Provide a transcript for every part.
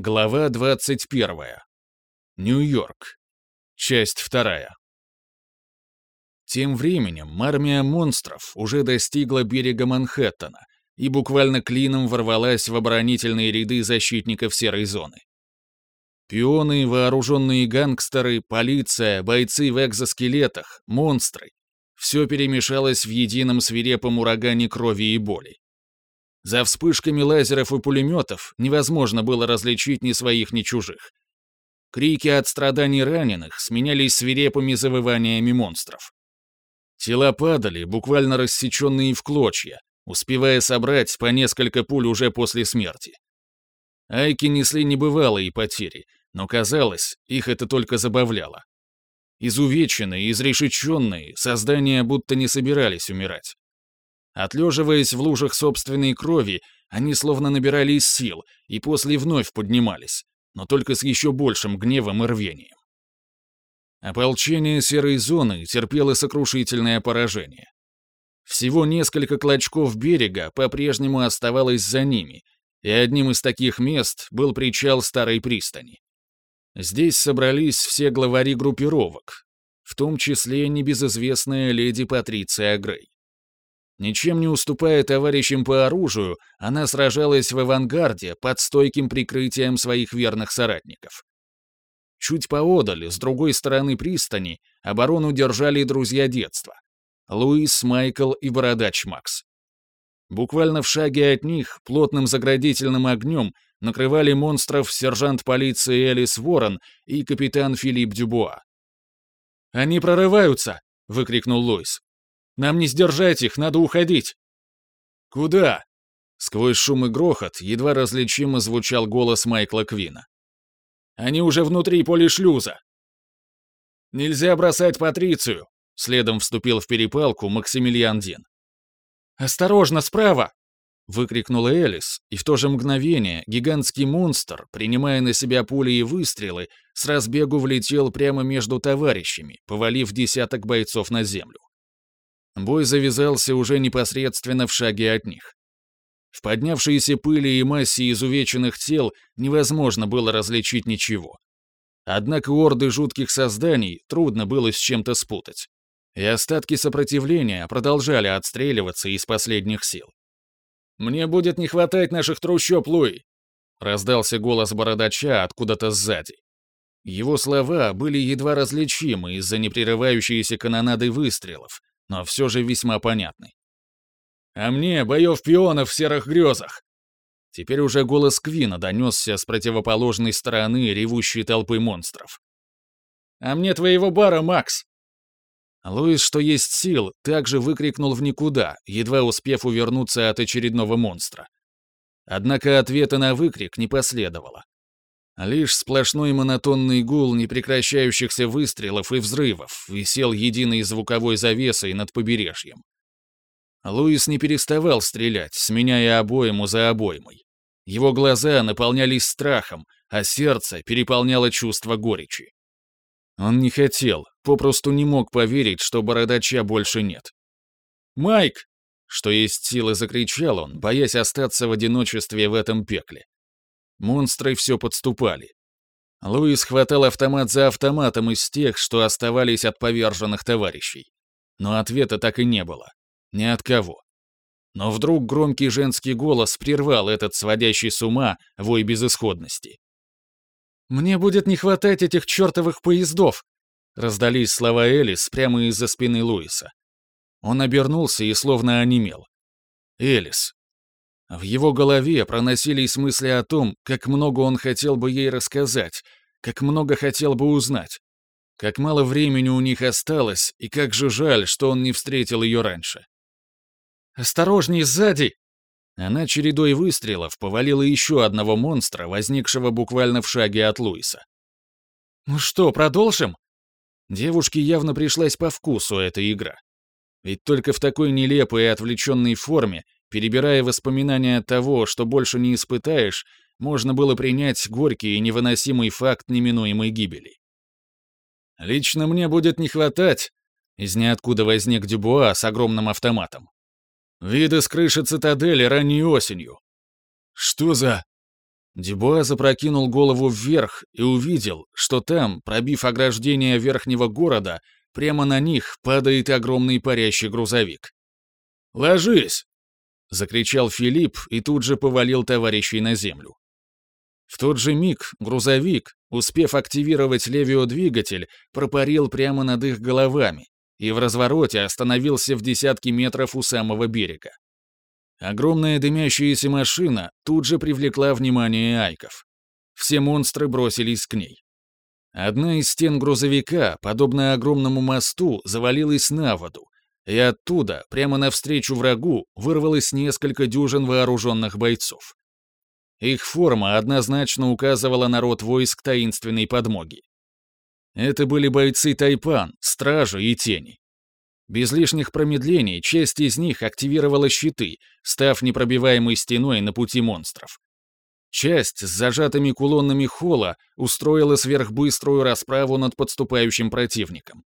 Глава 21. Нью-Йорк. Часть 2. Тем временем армия монстров уже достигла берега Манхэттена и буквально клином ворвалась в оборонительные ряды защитников серой зоны. Пионы, вооруженные гангстеры, полиция, бойцы в экзоскелетах, монстры — все перемешалось в едином свирепом урагане крови и боли. За вспышками лазеров и пулеметов невозможно было различить ни своих, ни чужих. Крики от страданий раненых сменялись свирепыми завываниями монстров. Тела падали, буквально рассеченные в клочья, успевая собрать по несколько пуль уже после смерти. Айки несли небывалые потери, но казалось, их это только забавляло. Изувеченные, изрешеченные, создания будто не собирались умирать. Отлеживаясь в лужах собственной крови, они словно набирались сил и после вновь поднимались, но только с еще большим гневом и рвением. Ополчение серой зоны терпело сокрушительное поражение. Всего несколько клочков берега по-прежнему оставалось за ними, и одним из таких мест был причал старой пристани. Здесь собрались все главари группировок, в том числе небезызвестная леди Патриция Грей. Ничем не уступая товарищам по оружию, она сражалась в авангарде под стойким прикрытием своих верных соратников. Чуть поодаль, с другой стороны пристани, оборону держали друзья детства — Луис, Майкл и Бородач Макс. Буквально в шаге от них, плотным заградительным огнем, накрывали монстров сержант полиции Элис Ворон и капитан Филипп Дюбуа. «Они прорываются!» — выкрикнул Луис. Нам не сдержать их, надо уходить!» «Куда?» Сквозь шум и грохот едва различимо звучал голос Майкла Квина. «Они уже внутри поля шлюза!» «Нельзя бросать Патрицию!» Следом вступил в перепалку Максимилиан Дин. «Осторожно, справа!» выкрикнула Элис, и в то же мгновение гигантский монстр, принимая на себя пули и выстрелы, с разбегу влетел прямо между товарищами, повалив десяток бойцов на землю. Бой завязался уже непосредственно в шаге от них. В поднявшейся пыли и массе изувеченных тел невозможно было различить ничего. Однако орды жутких созданий трудно было с чем-то спутать. И остатки сопротивления продолжали отстреливаться из последних сил. «Мне будет не хватать наших трущоб, Луи!» Раздался голос бородача откуда-то сзади. Его слова были едва различимы из-за непрерывающейся канонады выстрелов, но все же весьма понятный. «А мне боев пионов в серых грезах!» Теперь уже голос Квина донесся с противоположной стороны ревущей толпы монстров. «А мне твоего бара, Макс!» Луис, что есть сил, также выкрикнул в никуда, едва успев увернуться от очередного монстра. Однако ответа на выкрик не последовало. Лишь сплошной монотонный гул непрекращающихся выстрелов и взрывов висел единой звуковой завесой над побережьем. Луис не переставал стрелять, сменяя обойму за обоймой. Его глаза наполнялись страхом, а сердце переполняло чувство горечи. Он не хотел, попросту не мог поверить, что бородача больше нет. «Майк!» — что есть силы, закричал он, боясь остаться в одиночестве в этом пекле. Монстры все подступали. Луис хватал автомат за автоматом из тех, что оставались от поверженных товарищей. Но ответа так и не было. Ни от кого. Но вдруг громкий женский голос прервал этот сводящий с ума вой безысходности. «Мне будет не хватать этих чертовых поездов!» Раздались слова Элис прямо из-за спины Луиса. Он обернулся и словно онемел. Элис. В его голове проносились мысли о том, как много он хотел бы ей рассказать, как много хотел бы узнать, как мало времени у них осталось, и как же жаль, что он не встретил ее раньше. «Осторожней, сзади!» Она чередой выстрелов повалила еще одного монстра, возникшего буквально в шаге от Луиса. «Ну что, продолжим?» Девушке явно пришлась по вкусу эта игра. Ведь только в такой нелепой и отвлеченной форме Перебирая воспоминания того, что больше не испытаешь, можно было принять горький и невыносимый факт неминуемой гибели. «Лично мне будет не хватать», — из ниоткуда возник Дюбуа с огромным автоматом. «Виды с крыши цитадели ранней осенью». «Что за...» Дюбуа запрокинул голову вверх и увидел, что там, пробив ограждение верхнего города, прямо на них падает огромный парящий грузовик. «Ложись!» — закричал Филипп и тут же повалил товарищей на землю. В тот же миг грузовик, успев активировать левиодвигатель, пропарил прямо над их головами и в развороте остановился в десятки метров у самого берега. Огромная дымящаяся машина тут же привлекла внимание айков. Все монстры бросились к ней. Одна из стен грузовика, подобно огромному мосту, завалилась на воду, и оттуда, прямо навстречу врагу, вырвалось несколько дюжин вооруженных бойцов. Их форма однозначно указывала на род войск таинственной подмоги. Это были бойцы Тайпан, стражи и тени. Без лишних промедлений часть из них активировала щиты, став непробиваемой стеной на пути монстров. Часть с зажатыми кулонами холла устроила сверхбыструю расправу над подступающим противником.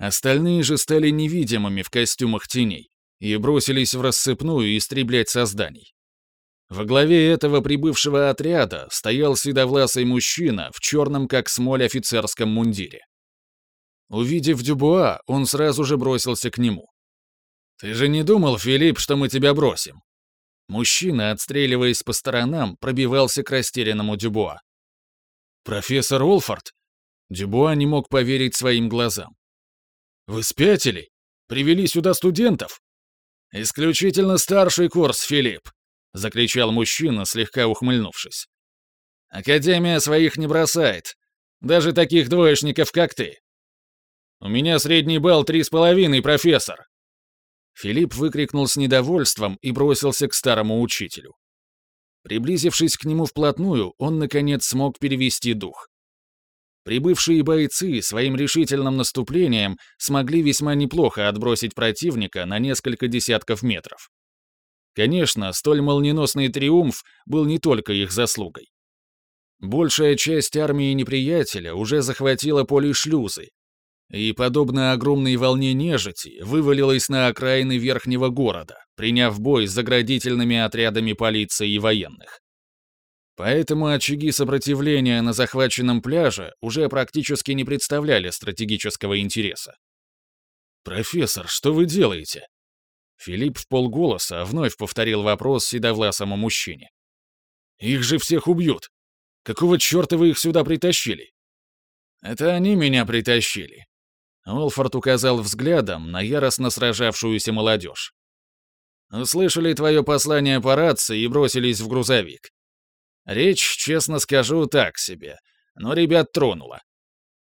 Остальные же стали невидимыми в костюмах теней и бросились в рассыпную истреблять созданий. Во главе этого прибывшего отряда стоял седовласый мужчина в черном как смоль офицерском мундире. Увидев Дюбуа, он сразу же бросился к нему. «Ты же не думал, Филипп, что мы тебя бросим?» Мужчина, отстреливаясь по сторонам, пробивался к растерянному Дюбуа. «Профессор Олфорд?» Дюбуа не мог поверить своим глазам. «Вы спятили? Привели сюда студентов?» «Исключительно старший курс, Филипп», — закричал мужчина, слегка ухмыльнувшись. «Академия своих не бросает. Даже таких двоечников, как ты. У меня средний балл три с половиной, профессор!» Филипп выкрикнул с недовольством и бросился к старому учителю. Приблизившись к нему вплотную, он, наконец, смог перевести дух. Прибывшие бойцы своим решительным наступлением смогли весьма неплохо отбросить противника на несколько десятков метров. Конечно, столь молниеносный триумф был не только их заслугой. Большая часть армии неприятеля уже захватила поле шлюзы, и, подобно огромной волне нежити, вывалилась на окраины верхнего города, приняв бой с заградительными отрядами полиции и военных. Поэтому очаги сопротивления на захваченном пляже уже практически не представляли стратегического интереса. «Профессор, что вы делаете?» Филипп в полголоса вновь повторил вопрос седовласому мужчине. «Их же всех убьют! Какого черта вы их сюда притащили?» «Это они меня притащили», Олфорд указал взглядом на яростно сражавшуюся молодежь. «Услышали твое послание по рации и бросились в грузовик. Речь, честно скажу, так себе, но ребят тронула.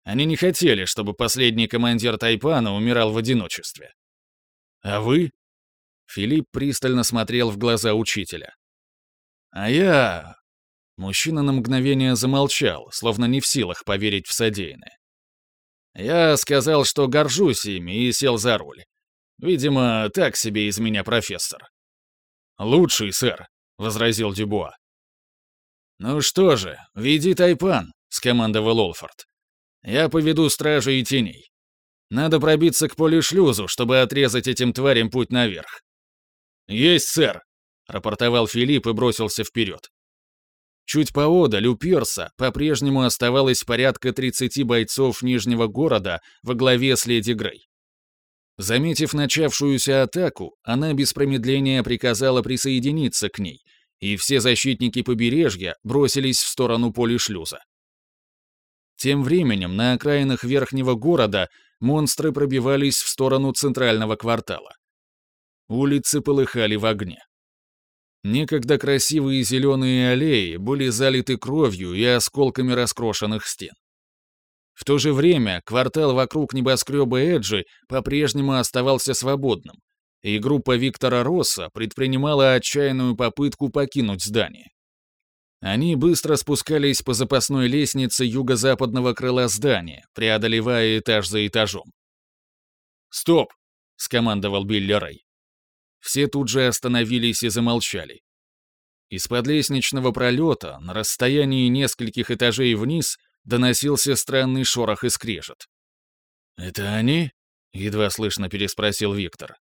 Они не хотели, чтобы последний командир Тайпана умирал в одиночестве. А вы?» Филипп пристально смотрел в глаза учителя. «А я...» Мужчина на мгновение замолчал, словно не в силах поверить в содеянное. Я сказал, что горжусь ими, и сел за руль. Видимо, так себе из меня профессор. «Лучший, сэр», — возразил Дюбуа. «Ну что же, веди Тайпан», — скомандовал Олфорд. «Я поведу стражи и теней. Надо пробиться к полюшлюзу, чтобы отрезать этим тварям путь наверх». «Есть, сэр», — рапортовал Филипп и бросился вперед. Чуть поодаль у пирса по-прежнему оставалось порядка 30 бойцов Нижнего города во главе с Леди Грей. Заметив начавшуюся атаку, она без промедления приказала присоединиться к ней, и все защитники побережья бросились в сторону полишлюза. Тем временем на окраинах верхнего города монстры пробивались в сторону центрального квартала. Улицы полыхали в огне. Некогда красивые зеленые аллеи были залиты кровью и осколками раскрошенных стен. В то же время квартал вокруг небоскреба Эджи по-прежнему оставался свободным, и группа Виктора Росса предпринимала отчаянную попытку покинуть здание. Они быстро спускались по запасной лестнице юго-западного крыла здания, преодолевая этаж за этажом. «Стоп!» — скомандовал Билли Рэй. Все тут же остановились и замолчали. Из-под лестничного пролета, на расстоянии нескольких этажей вниз, доносился странный шорох и скрежет. «Это они?» — едва слышно переспросил Виктор.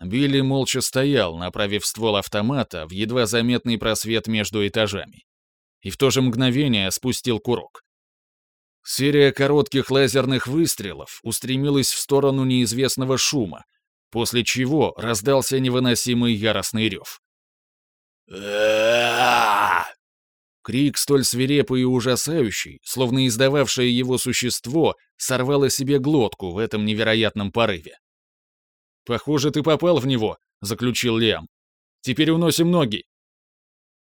Билли молча стоял, направив ствол автомата в едва заметный просвет между этажами. и в то же мгновение спустил курок. Серия коротких лазерных выстрелов устремилась в сторону неизвестного шума, после чего раздался невыносимый яростный рев. Крик, столь свирепый и ужасающий, словно издававшее его существо, сорвало себе глотку в этом невероятном порыве. «Похоже, ты попал в него», — заключил Лиам. «Теперь уносим ноги».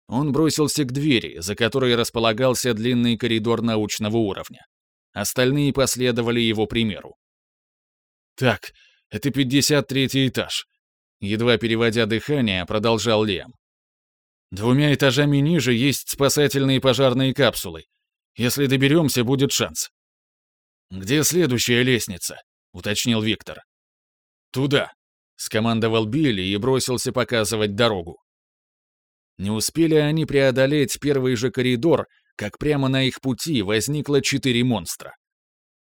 Он бросился к двери, за которой располагался длинный коридор научного уровня. Остальные последовали его примеру. «Так, это 53-й этаж», — едва переводя дыхание, продолжал Лиам. Двумя этажами ниже есть спасательные пожарные капсулы. Если доберемся, будет шанс. «Где следующая лестница?» — уточнил Виктор. «Туда», — скомандовал Билли и бросился показывать дорогу. Не успели они преодолеть первый же коридор, как прямо на их пути возникло четыре монстра.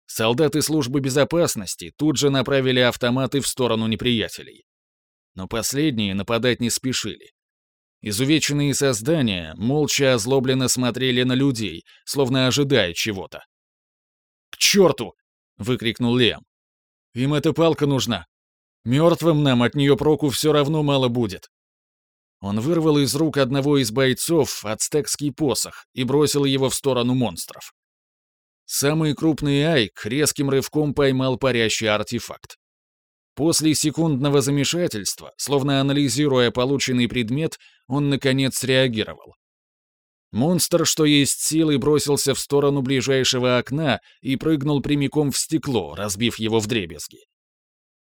Солдаты службы безопасности тут же направили автоматы в сторону неприятелей. Но последние нападать не спешили. Изувеченные создания молча озлобленно смотрели на людей, словно ожидая чего-то. «К черту!» — выкрикнул Лем. «Им эта палка нужна. Мертвым нам от нее проку все равно мало будет». Он вырвал из рук одного из бойцов ацтекский посох и бросил его в сторону монстров. Самый крупный Айк резким рывком поймал парящий артефакт. После секундного замешательства, словно анализируя полученный предмет, он, наконец, реагировал. Монстр, что есть силы, бросился в сторону ближайшего окна и прыгнул прямиком в стекло, разбив его вдребезги.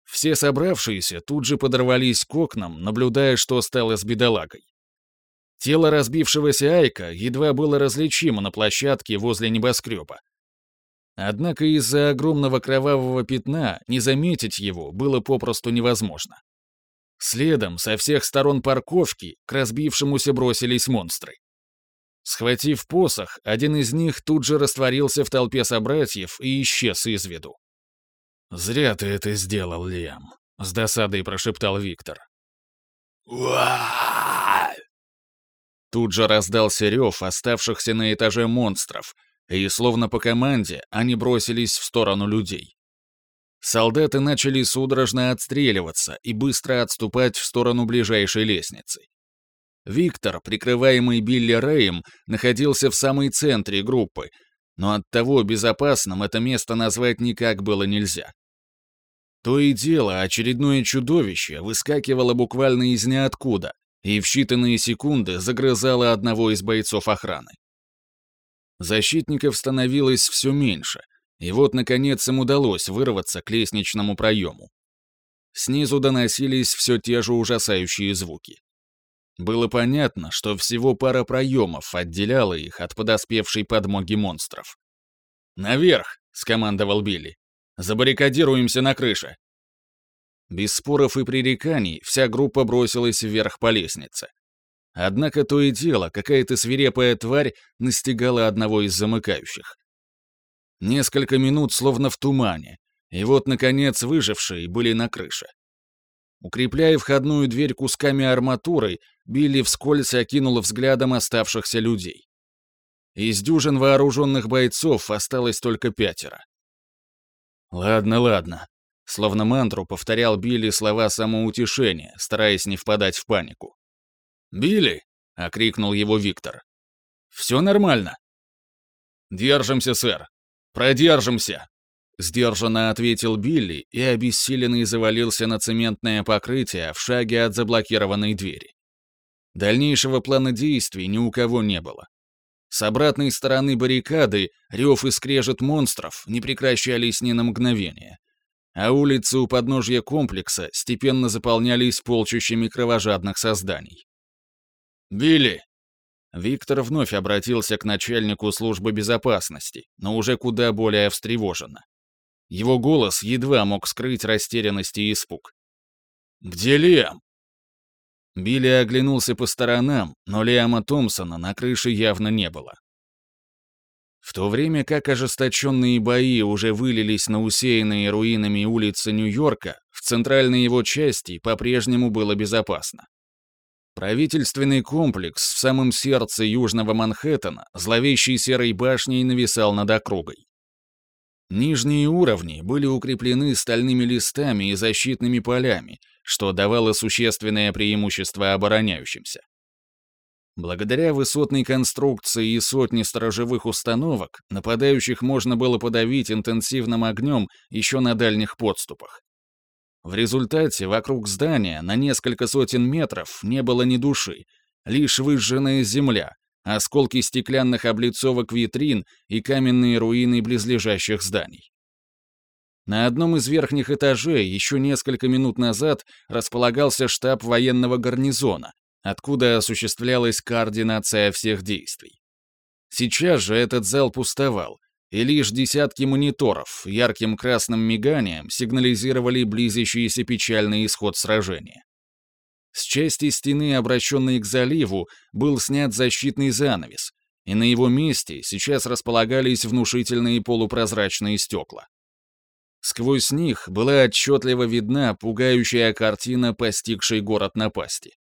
Все собравшиеся тут же подорвались к окнам, наблюдая, что стало с бедолагой. Тело разбившегося Айка едва было различимо на площадке возле небоскреба, Однако из-за огромного кровавого пятна не заметить его было попросту невозможно. Следом со всех сторон парковки к разбившемуся бросились монстры. Схватив посох, один из них тут же растворился в толпе собратьев и исчез из виду. «Зря ты это сделал, Лиам», — с досадой прошептал Виктор. Тут же раздался рев оставшихся на этаже монстров, и, словно по команде, они бросились в сторону людей. Солдаты начали судорожно отстреливаться и быстро отступать в сторону ближайшей лестницы. Виктор, прикрываемый Билли Рэем, находился в самой центре группы, но оттого безопасным это место назвать никак было нельзя. То и дело, очередное чудовище выскакивало буквально из ниоткуда и в считанные секунды загрызало одного из бойцов охраны. Защитников становилось все меньше, и вот, наконец, им удалось вырваться к лестничному проему. Снизу доносились все те же ужасающие звуки. Было понятно, что всего пара проемов отделяла их от подоспевшей подмоги монстров. «Наверх!» — скомандовал Билли. «Забаррикадируемся на крыше!» Без споров и пререканий вся группа бросилась вверх по лестнице. Однако то и дело, какая-то свирепая тварь настигала одного из замыкающих. Несколько минут словно в тумане, и вот, наконец, выжившие были на крыше. Укрепляя входную дверь кусками арматуры, Билли вскользь окинул взглядом оставшихся людей. Из дюжин вооруженных бойцов осталось только пятеро. «Ладно, ладно», — словно мантру повторял Билли слова самоутешения, стараясь не впадать в панику. «Билли!» — окрикнул его Виктор. «Все нормально?» «Держимся, сэр! Продержимся!» Сдержанно ответил Билли и обессиленный завалился на цементное покрытие в шаге от заблокированной двери. Дальнейшего плана действий ни у кого не было. С обратной стороны баррикады рев и скрежет монстров не прекращались ни на мгновение, а улицы у подножья комплекса степенно заполнялись полчищами кровожадных созданий. «Билли!» Виктор вновь обратился к начальнику службы безопасности, но уже куда более встревоженно. Его голос едва мог скрыть растерянность и испуг. «Где Лиам?» Билли оглянулся по сторонам, но Лиама Томпсона на крыше явно не было. В то время как ожесточенные бои уже вылились на усеянные руинами улицы Нью-Йорка, в центральной его части по-прежнему было безопасно. Правительственный комплекс в самом сердце южного Манхэттена зловещей серой башней нависал над округой. Нижние уровни были укреплены стальными листами и защитными полями, что давало существенное преимущество обороняющимся. Благодаря высотной конструкции и сотне сторожевых установок нападающих можно было подавить интенсивным огнем еще на дальних подступах. В результате вокруг здания на несколько сотен метров не было ни души, лишь выжженная земля, осколки стеклянных облицовок витрин и каменные руины близлежащих зданий. На одном из верхних этажей еще несколько минут назад располагался штаб военного гарнизона, откуда осуществлялась координация всех действий. Сейчас же этот зал пустовал, и лишь десятки мониторов ярким красным миганием сигнализировали близящийся печальный исход сражения. С части стены, обращенной к заливу, был снят защитный занавес, и на его месте сейчас располагались внушительные полупрозрачные стекла. Сквозь них была отчетливо видна пугающая картина постигшей город напасти.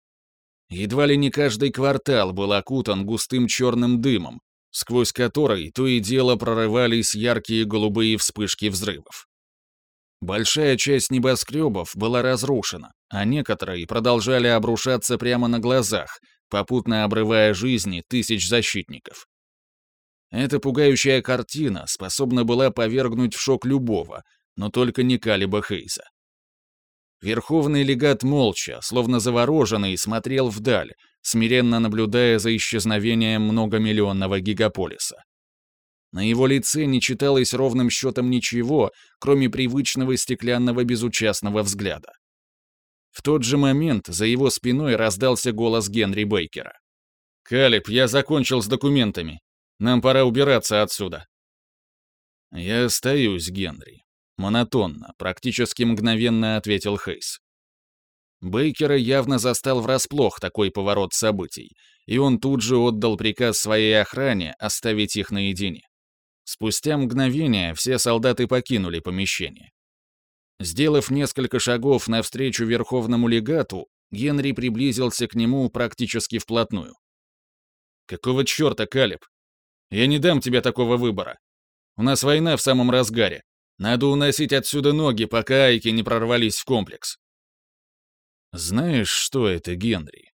Едва ли не каждый квартал был окутан густым черным дымом, сквозь который то и дело прорывались яркие голубые вспышки взрывов. Большая часть небоскребов была разрушена, а некоторые продолжали обрушаться прямо на глазах, попутно обрывая жизни тысяч защитников. Эта пугающая картина способна была повергнуть в шок любого, но только не Калиба Хейза. Верховный легат молча, словно завороженный, смотрел вдаль, смиренно наблюдая за исчезновением многомиллионного гигаполиса. На его лице не читалось ровным счетом ничего, кроме привычного стеклянного безучастного взгляда. В тот же момент за его спиной раздался голос Генри Бейкера. «Калиб, я закончил с документами. Нам пора убираться отсюда». «Я остаюсь, Генри», — монотонно, практически мгновенно ответил Хейс. Бейкера явно застал врасплох такой поворот событий, и он тут же отдал приказ своей охране оставить их наедине. Спустя мгновение все солдаты покинули помещение. Сделав несколько шагов навстречу верховному легату, Генри приблизился к нему практически вплотную. «Какого черта, Калиб? Я не дам тебе такого выбора. У нас война в самом разгаре. Надо уносить отсюда ноги, пока айки не прорвались в комплекс. «Знаешь, что это, Генри?»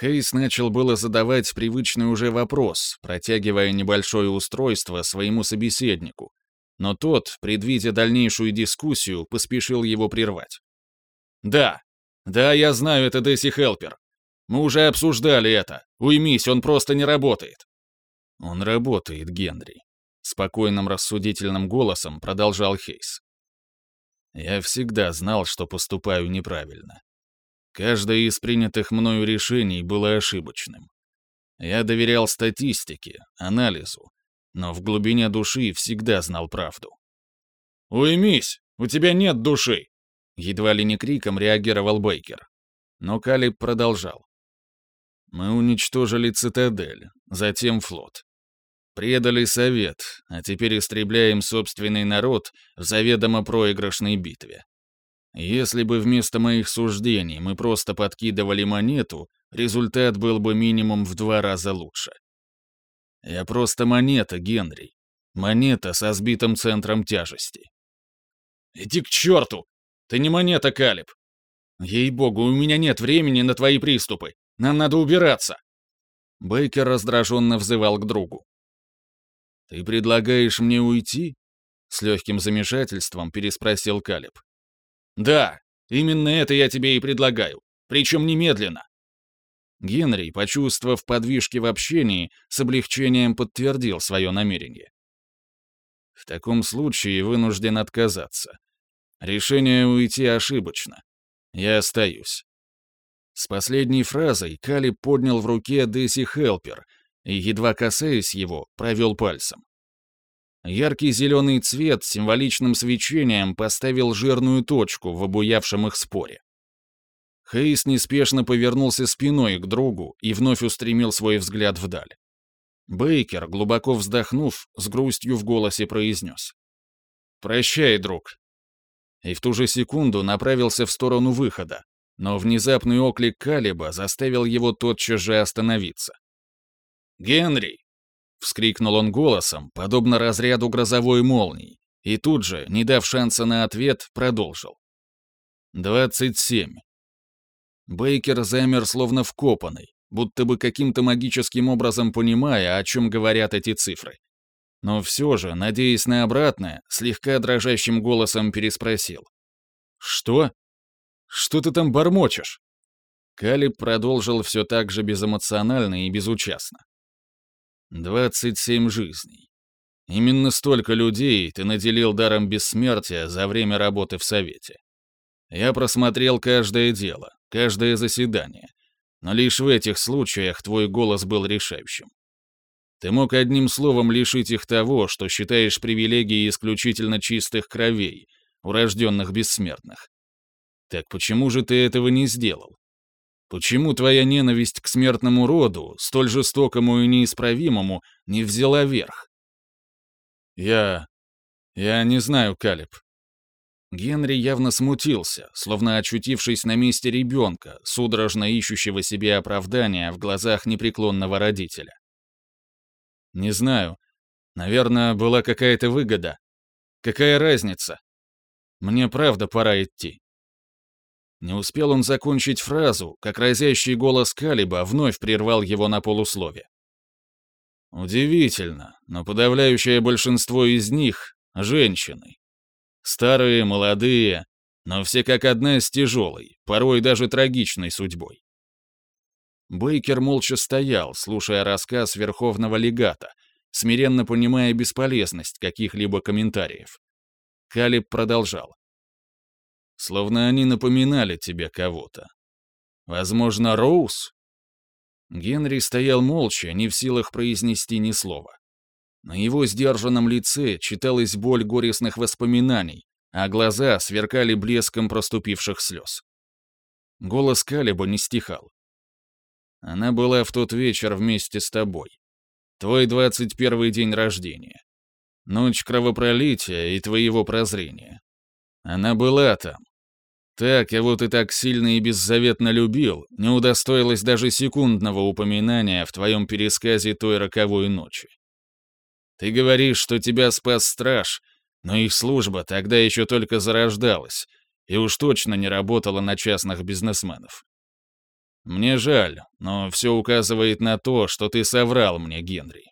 Хейс начал было задавать привычный уже вопрос, протягивая небольшое устройство своему собеседнику, но тот, предвидя дальнейшую дискуссию, поспешил его прервать. «Да, да, я знаю, это Десси Хелпер. Мы уже обсуждали это. Уймись, он просто не работает». «Он работает, Генри», — спокойным рассудительным голосом продолжал Хейс. «Я всегда знал, что поступаю неправильно. Каждое из принятых мною решений было ошибочным. Я доверял статистике, анализу, но в глубине души всегда знал правду. «Уймись! У тебя нет души!» Едва ли не криком реагировал Бейкер. Но Калиб продолжал. «Мы уничтожили цитадель, затем флот. Предали совет, а теперь истребляем собственный народ в заведомо проигрышной битве. Если бы вместо моих суждений мы просто подкидывали монету, результат был бы минимум в два раза лучше. Я просто монета, Генри. Монета со сбитым центром тяжести. Иди к черту! Ты не монета, Калиб. Ей-богу, у меня нет времени на твои приступы. Нам надо убираться. Бейкер раздраженно взывал к другу. «Ты предлагаешь мне уйти?» С легким замешательством переспросил Калиб. «Да, именно это я тебе и предлагаю. Причем немедленно». Генри, почувствовав подвижки в общении, с облегчением подтвердил свое намерение. «В таком случае вынужден отказаться. Решение уйти ошибочно. Я остаюсь». С последней фразой Кали поднял в руке Десси Хелпер и, едва касаясь его, провел пальцем. Яркий зеленый цвет символичным свечением поставил жирную точку в обуявшем их споре. Хейс неспешно повернулся спиной к другу и вновь устремил свой взгляд вдаль. Бейкер, глубоко вздохнув, с грустью в голосе произнес. «Прощай, друг». И в ту же секунду направился в сторону выхода, Но внезапный оклик Калиба заставил его тотчас же остановиться. «Генри!» — вскрикнул он голосом, подобно разряду грозовой молнии, и тут же, не дав шанса на ответ, продолжил. «Двадцать семь». Бейкер замер словно вкопанный, будто бы каким-то магическим образом понимая, о чем говорят эти цифры. Но все же, надеясь на обратное, слегка дрожащим голосом переспросил. «Что? Что ты там бормочешь?» Калиб продолжил все так же безэмоционально и безучастно. «Двадцать семь жизней. Именно столько людей ты наделил даром бессмертия за время работы в Совете. Я просмотрел каждое дело, каждое заседание, но лишь в этих случаях твой голос был решающим. Ты мог одним словом лишить их того, что считаешь привилегией исключительно чистых кровей, урожденных бессмертных. Так почему же ты этого не сделал? Почему твоя ненависть к смертному роду, столь жестокому и неисправимому, не взяла верх? Я... я не знаю, Калиб. Генри явно смутился, словно очутившись на месте ребенка, судорожно ищущего себе оправдания в глазах непреклонного родителя. «Не знаю. Наверное, была какая-то выгода. Какая разница? Мне правда пора идти». Не успел он закончить фразу, как разящий голос Калиба вновь прервал его на полуслове. Удивительно, но подавляющее большинство из них — женщины. Старые, молодые, но все как одна с тяжелой, порой даже трагичной судьбой. Бейкер молча стоял, слушая рассказ верховного легата, смиренно понимая бесполезность каких-либо комментариев. Калиб продолжал. «Словно они напоминали тебе кого-то. Возможно, Роуз?» Генри стоял молча, не в силах произнести ни слова. На его сдержанном лице читалась боль горестных воспоминаний, а глаза сверкали блеском проступивших слез. Голос Калиба не стихал. Она была в тот вечер вместе с тобой. Твой двадцать первый день рождения. Ночь кровопролития и твоего прозрения. Она была там, Та, кого ты так сильно и беззаветно любил, не удостоилась даже секундного упоминания в твоем пересказе той роковой ночи. Ты говоришь, что тебя спас страж, но их служба тогда еще только зарождалась и уж точно не работала на частных бизнесменов. Мне жаль, но все указывает на то, что ты соврал мне, Генри.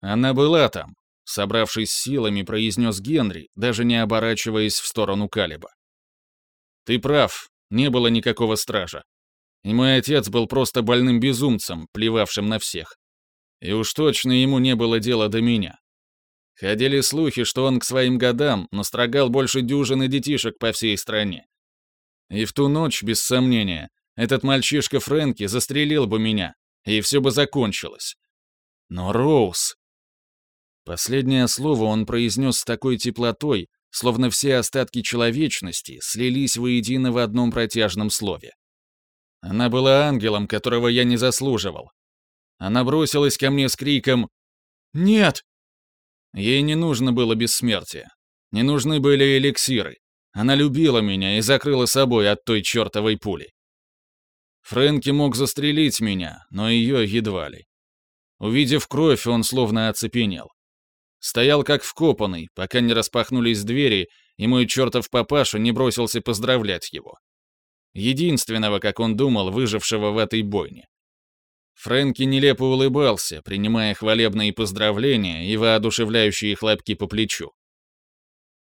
Она была там, собравшись силами, произнес Генри, даже не оборачиваясь в сторону Калиба. Ты прав, не было никакого стража. И мой отец был просто больным безумцем, плевавшим на всех. И уж точно ему не было дела до меня. Ходили слухи, что он к своим годам настрогал больше дюжины детишек по всей стране. И в ту ночь, без сомнения, этот мальчишка Фрэнки застрелил бы меня, и все бы закончилось. Но Роуз... Последнее слово он произнес с такой теплотой, словно все остатки человечности слились воедино в одном протяжном слове. Она была ангелом, которого я не заслуживал. Она бросилась ко мне с криком «Нет!». Ей не нужно было бессмертие. Не нужны были эликсиры. Она любила меня и закрыла собой от той чертовой пули. Фрэнки мог застрелить меня, но ее едва ли. Увидев кровь, он словно оцепенел. Стоял как вкопанный, пока не распахнулись двери, и мой чертов папаша не бросился поздравлять его. Единственного, как он думал, выжившего в этой бойне. Фрэнки нелепо улыбался, принимая хвалебные поздравления и воодушевляющие хлопки по плечу.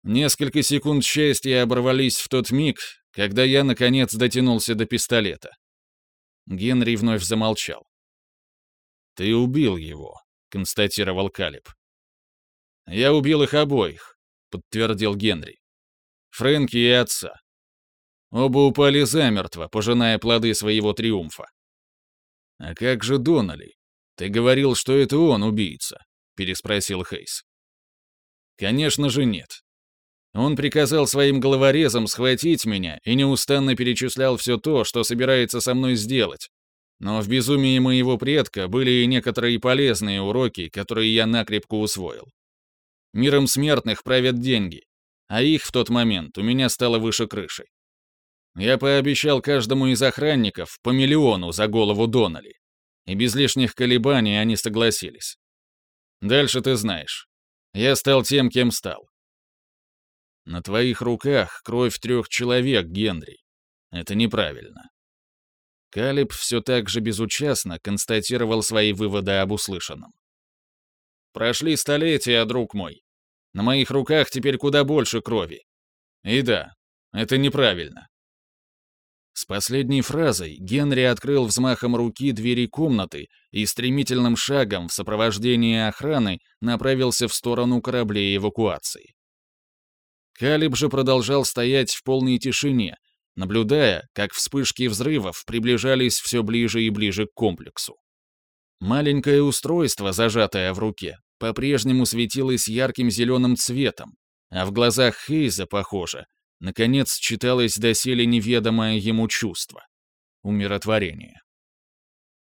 Несколько секунд счастья оборвались в тот миг, когда я, наконец, дотянулся до пистолета. Генри вновь замолчал. «Ты убил его», — констатировал Калиб. «Я убил их обоих», — подтвердил Генри. «Фрэнки и отца. Оба упали замертво, пожиная плоды своего триумфа». «А как же Донали? Ты говорил, что это он убийца», — переспросил Хейс. «Конечно же нет. Он приказал своим головорезам схватить меня и неустанно перечислял все то, что собирается со мной сделать. Но в безумии моего предка были и некоторые полезные уроки, которые я накрепко усвоил. Миром смертных правят деньги, а их в тот момент у меня стало выше крыши. Я пообещал каждому из охранников по миллиону за голову Донали. И без лишних колебаний они согласились. Дальше ты знаешь. Я стал тем, кем стал. На твоих руках кровь трех человек, Генри. Это неправильно. Калиб все так же безучастно констатировал свои выводы об услышанном. «Прошли столетия, друг мой. На моих руках теперь куда больше крови. И да, это неправильно». С последней фразой Генри открыл взмахом руки двери комнаты и стремительным шагом в сопровождении охраны направился в сторону кораблей эвакуации. Калиб же продолжал стоять в полной тишине, наблюдая, как вспышки взрывов приближались все ближе и ближе к комплексу. Маленькое устройство, зажатое в руке, по-прежнему светилось ярким зеленым цветом, а в глазах Хейза, похоже, наконец читалось доселе неведомое ему чувство — умиротворение.